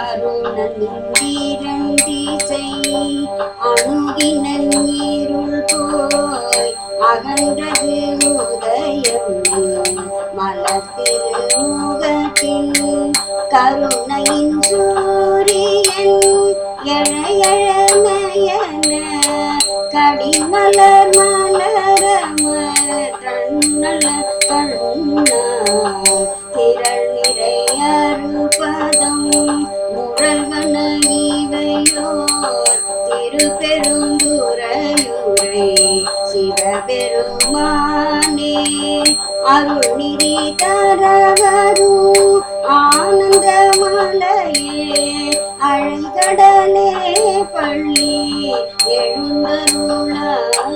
அருணந்திரண்டிசை அணுகினன் இருள் போய் அகன்றது உதயம் மலத்திருமுகத்தின் கருணையின் சூரியன் எழ கடிமலர் மலரமர் தன்னல கண்ணார் திருப்பெருந்துரையுரை சிவபெருமானே அருள்நிதி தரவரும் ஆனந்த மலையே அழைகடலே பள்ளி எழுந்தருளாயே.